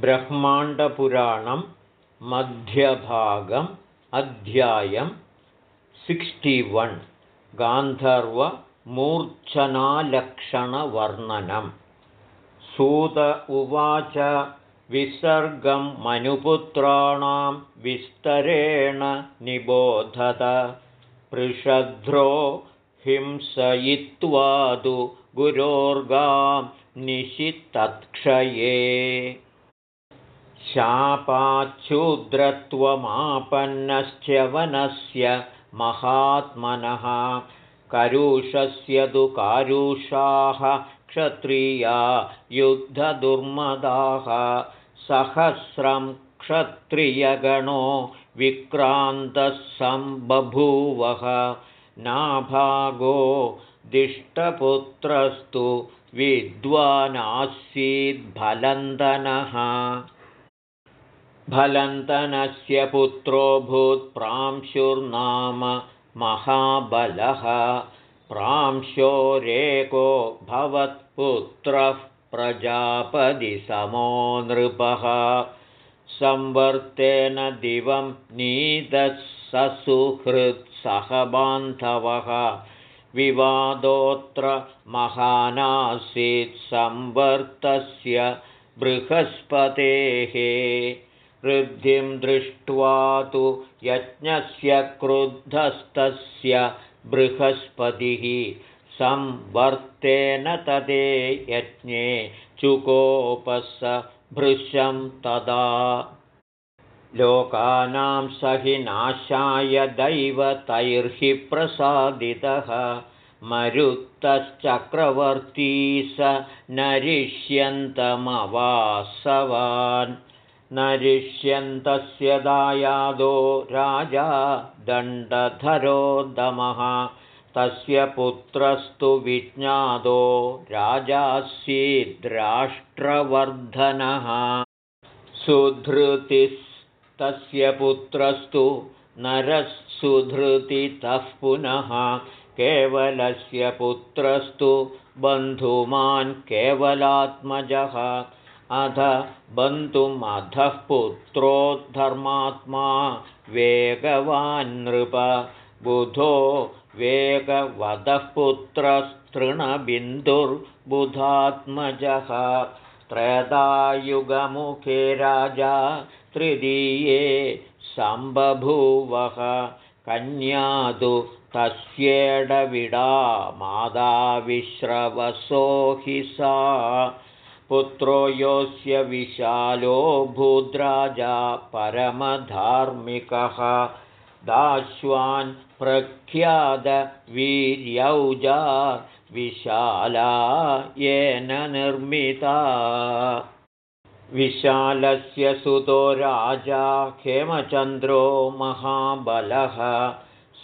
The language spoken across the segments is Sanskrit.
ब्रह्माण्डपुराणं मध्यभागम् अध्यायं सिक्स्टिवन् गान्धर्वमूर्च्छनालक्षणवर्णनं। सूत उवाच विसर्गं मनुपुत्राणां विस्तरेण निबोधत पृषध्रो हिंसयित्वा तु गुरोर्गां निशितत्क्षये शापाच्छूद्रत्वमापन्नश्च्यवनस्य महात्मनः। करुषस्य तु कारुषाः क्षत्रिया युद्धदुर्मदाः। सहस्रं क्षत्रियगणो विक्रान्तः सम्बभूवः नाभागो दिष्टपुत्रस्तु विद्वानासीद्भलन्दनः भलन्तनस्य पुत्रो भूत्प्रांशुर्नाम महाबलः। प्रांशोरेको भवत्पुत्रः प्रजापतिसमो नृपः संवर्तेन दिवं बान्धवः। विवादोऽत्र महानासीत् संवर्तस्य बृहस्पतेः वृद्धिं दृष्ट्वा तु यज्ञस्य क्रुद्धस्तस्य बृहस्पतिः संवर्तेन तदे यज्ञे चुकोपस भृशं तदा। लोकानां स हि नाशाय दैवतैर्हि प्रसादितः मरुत्तश्चक्रवर्ती स नरिष्यन्तमवासवान् नरिष्यन्तस्य दायादो राजा दण्डधरोदमः तस्य पुत्रस्तु विज्ञातो राजासीद्राष्ट्रवर्धनः सुधृतिस्तस्य पुत्रस्तु नरः सुधृतितः पुनः। केवलस्य पुत्रस्तु बन्धुमान् केवलात्मजः अध बन्तुमधः पुत्रोद्धर्मात्मा वेगवान्नृप बुधो वेगवधः पुत्रस्तृणबिन्दुर्बुधात्मजः। त्रयदायुगमुखे राजा तृतीये सम्बभूवः। कन्यादु तस्येडविडा मादाविश्रवसो हि सा पुत्रो योऽस्य विशालो भूद्राजा परमधार्मिकः। दाश्वान् प्रख्यातवीर्यौजा विशाला येन निर्मिता। विशालस्य सुतो राजा हेमचन्द्रो महाबलः।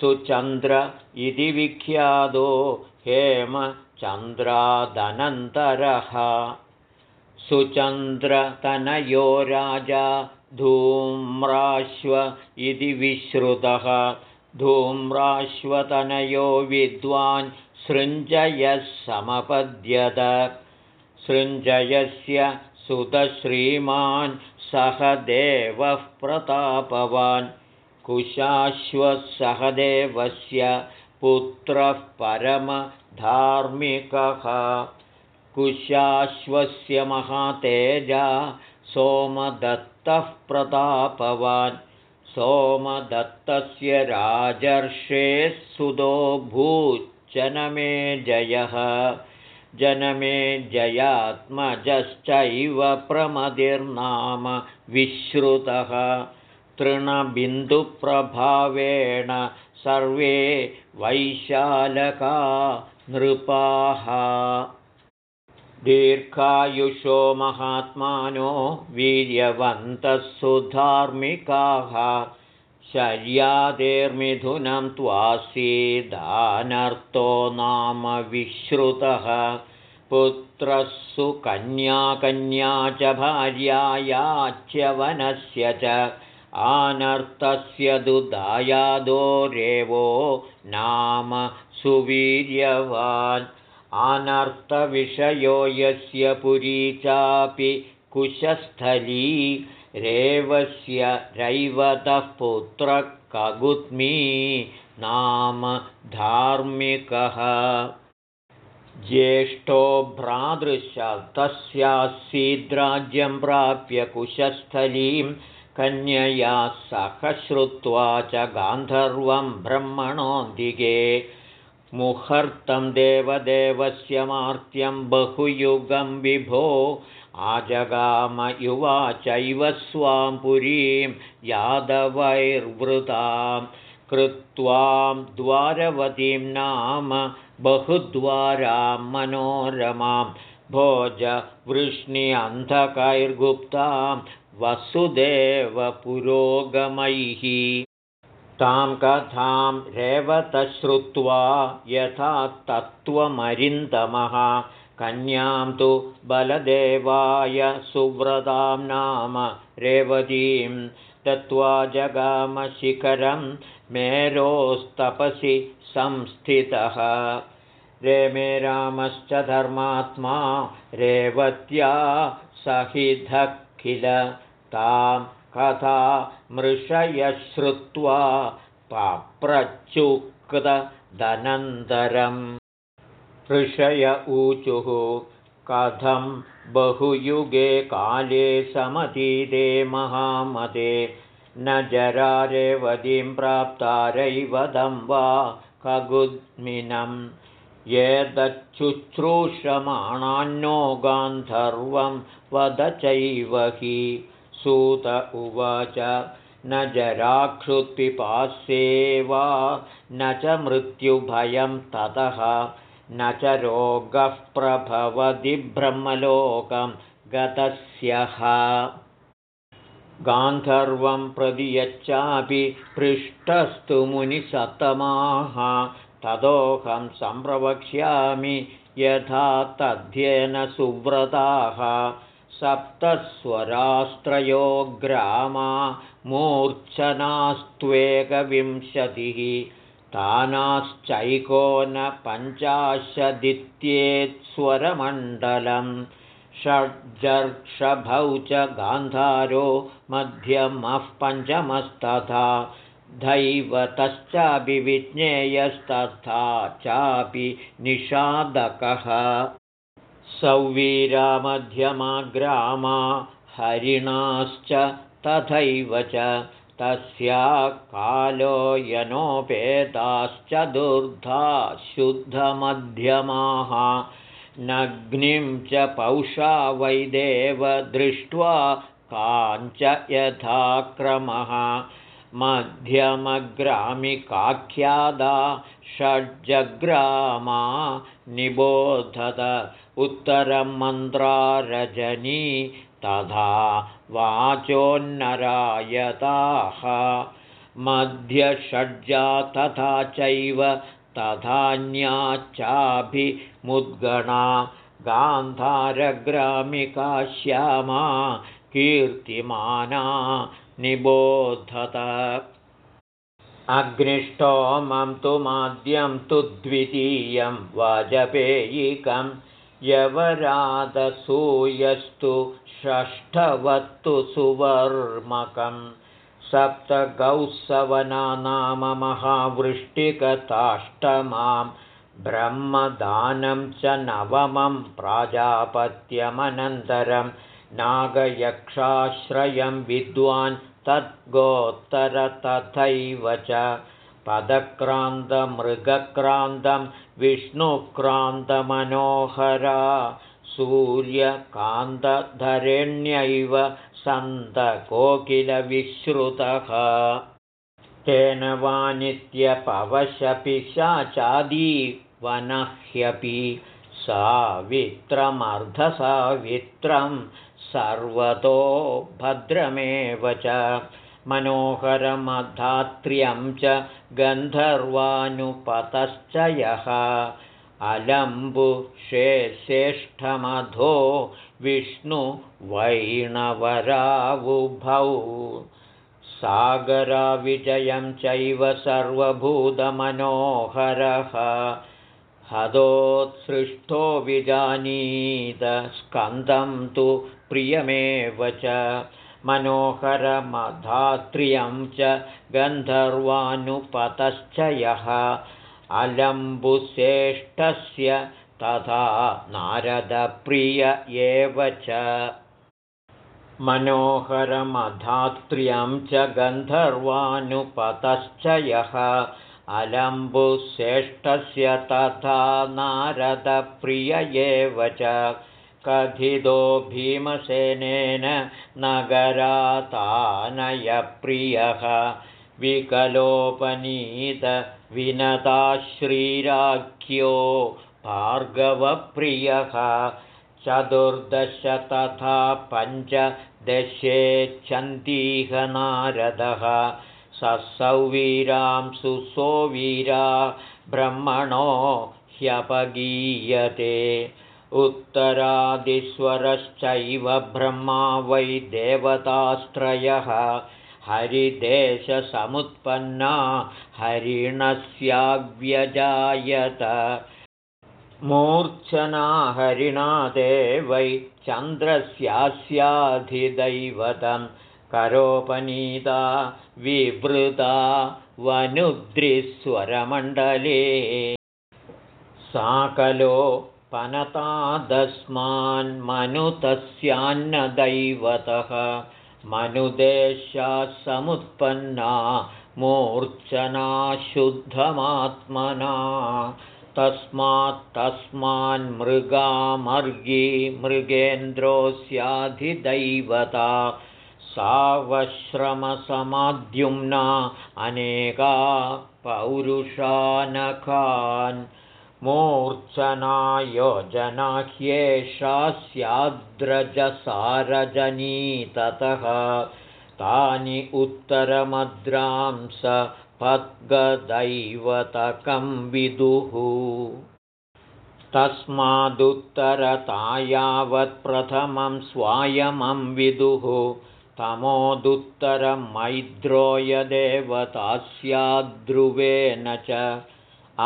सुचन्द्र इति विख्यातो हेमचन्द्रादनन्तरः सुचन्द्रतनयो राजा धूम्राश्व इति विश्रुतः। धूम्राश्वतनयो विद्वान् सृञ्जयः समपद्यत। सृञ्जयस्य सुतश्रीमान् सह देवः प्रतापवान्। कुशाश्वसहदेवस्य पुत्रः परमधार्मिकः कुशाश्वस्य महातेजा सोमदत्तः प्रतापवान्। सोमदत्तस्य राजर्षेः सुदो भूच्चनमे जयः जनमे जयात्मजश्चैव प्रमदिर्नाम विश्रुतः। तृणबिन्दुप्रभावेण सर्वे वैशालका नृपाः दीर्घायुषो महात्मानो वीर्यवन्तः सुधार्मिकाः शर्यादेर्मिथुनं त्वासीदानर्थो नाम विश्रुतः। पुत्रः सुकन्याकन्या च भार्यायाच्यवनस्य च आनर्तस्य दुदायादो रेवो नाम सुवीर्यवान् अनर्थविषयो यस्य पुरी चापि कुशस्थली रेवस्य रैवतः पुत्रः कगुत्मी नाम धार्मिकः। ज्येष्ठो भ्रातृशतस्यासीद्राज्यं प्राप्य कुशस्थलीं कन्यया सह श्रुत्वा च गान्धर्वं ब्रह्मणोऽधिगे मुहूर्तं देवदेवस्य मार्त्यं बहुयुगं विभो। आजगामयुवा चैव स्वां पुरीं यादवैर्वृतां कृत्वां द्वारवतीं नाम बहुद्वारां मनोरमां। भोजवृष्णि अन्धकैर्गुप्तां वसुदेवपुरोगमैः तां कथां रेवतश्रुत्वा यथा तत्त्वमरिन्दमः। कन्यां तु बलदेवाय सुव्रतां नाम रेवतीं दत्त्वा जगामशिखरं मेरोस्तपसि संस्थितः। रेमे रामश्च धर्मात्मा रेवत्या सहिधः किल तां कथा मृषयश्रुत्वा पाप्रच्युक्तदनन्तरम् ऋषय ऊचुः कथं बहुयुगे काले समतीते महामते। न जरारेवतीं प्राप्तारैवदं वा खगुद्मिनं। एतच्छुश्रूषमाणान्नो गान्धर्वं वद चैव हि सूत उवाच। न जराक्षुत्पिपास्ये वा न च मृत्युभयं ततः। न च रोगः प्रभवति ब्रह्मलोकं गतस्यः। गान्धर्वं प्रति यच्चापि पृष्ठस्तु मुनिसत्तमाः। तदोहं सम्प्रवक्ष्यामि यथा तद्ध्येन सुव्रताः सप्तस्वरास्त्रयो ग्रामा मूर्च्छनास्त्वेकविंशतिः। तानाश्चैकोनपञ्चाशदित्येत्स्वरमण्डलं षड्जर्षभौ च गान्धारो मध्यमः पञ्चमस्तथा। दैवतश्चाभिविज्ञेयस्तथा चापि निषादकः सौवीरामध्यमा ग्रामा हरिणाश्च तथैव च तस्या कालो यनोपेताश्चतुर्धा शुद्धमध्यमाः। नग्निं च पौषा वैदेव दृष्ट्वा काञ्च यथाक्रमः मध्यमग्रामिकाख्यादा षड्जग्रामा निबोधत उत्तरं मन्त्रारजनी तथा वाचोन्नरायताः। मध्यषड्जा तथा चैव तथान्याच्चाभिमुद्गणा गान्धारग्रामिका श्यामा कीर्तिमाना निबोधत। अग्निष्टोमं तु माद्यं तु द्वितीयं वाजपेयिकं। यवरादसूयस्तु षष्ठवत्तु सुवर्मकं। सप्तगौःसवना नाम महावृष्टिकताष्टमां ब्रह्मदानं च नवमं प्राजापत्यमनन्तरं नागयक्षाश्रयं विद्वान् तद्गोत्तर तथैव च पदक्रान्तमृगक्रान्तं विष्णुक्रान्तमनोहरा सूर्यकान्तधरेण्यैव सन्तकोकिलविश्रुतः। तेन वानित्यपवशपिशाचादी वनह्यपि सावित्रमर्धसावित्रं सर्वतो भद्रमेव च मनोहरमधात्र्यं च गन्धर्वानुपतश्च यः। अलम्बुषेश्रेष्ठमधो विष्णुवैणवरावुभौ सागराविजयं चैव सर्वभूतमनोहरः हदोत्सृष्टो विजानीत स्कन्दं तु प्रियमेव च। मनोहरमधात्रियं च गन्धर्वानुपतश्च यः। अलम्बुश्रेष्ठस्य तथा नारदप्रिय एव च। मनोहरमधात्र्यं च गन्धर्वानुपतश्च यः अलम्बुश्रेष्ठस्य तथा नारदप्रिय एव च। कथितो भीमसेनेन नगरातानयप्रियः विकलोपनीतविनता श्रीराख्यो भार्गवप्रियः चतुर्दश तथा पञ्चदशेच्छन्तीह नारदः सौवीरां सुसोवीरा ब्रह्मणो ह्यपगीयते। उत्तरादिस्वरश्चैव ब्रह्मा वै देवतास्त्रयः। हरिदेशसमुत्पन्ना हरिणस्याव्यजायत। मूर्च्छना हरिणा वै चन्द्रस्यास्याधिदैवतं करोपनीता विवृता वनुद्रिस्वरमण्डले साकलो पनतादस्मान्मनुतस्यान्नदैवतः मनुदेशा समुत्पन्ना मूर्च्छना शुद्धमात्मना तस्मात्तस्मान्मृगामर्गी मृगेन्द्रोऽस्याधिदैवता सावश्रमसमाद्युम्ना अनेका पौरुषानखान्। मूर्च्छना योजना ह्येषा स्याद्रजसारजनीततः तानि उत्तरमद्रांस पद्गदैवतकं विदुः। तस्मादुत्तरतायावत्प्रथमं स्वायमं विदुः तमोदुत्तरमैद्रोयदेवतास्याद्ध्रुवेन च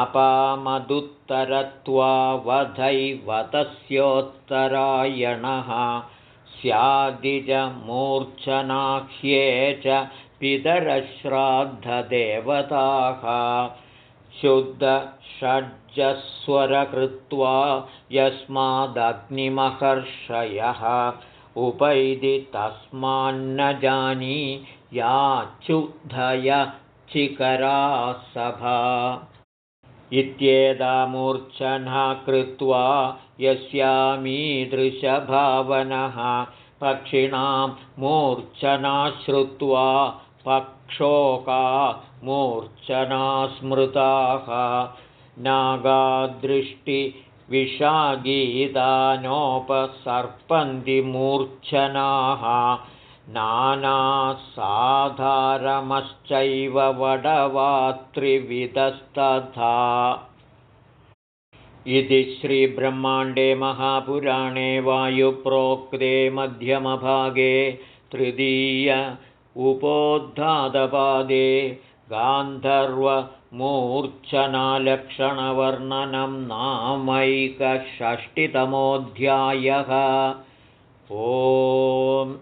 अपामदुत्तरत्वावधैवतस्योत्तरायणः स्यादिजमूर्च्छनाख्ये च पितरश्राद्धदेवताः शुद्धषड्जस्वरकृत्वा यस्मादग्निमहर्षयः उपैदि तस्मान्न जानी याच्युद्धय चिकरा सभा इत्येतामूर्च्छना कृत्वा यस्यामीदृशभावनः पक्षिणां मूर्च्छना श्रुत्वा पक्षोका मूर्च्छना स्मृताः नागादृष्टिविषागीतानोपसर्पन्तिमूर्च्छनाः नानासाधारमश्चैव वडवात्रिविधस्तथा। इति श्रीब्रह्माण्डे महापुराणे वायुप्रोक्ते मध्यमभागे तृतीय उपोद्धातपादे गान्धर्वमूर्च्छनालक्षणवर्णनं नामैकषष्टितमोऽध्यायः। ॐ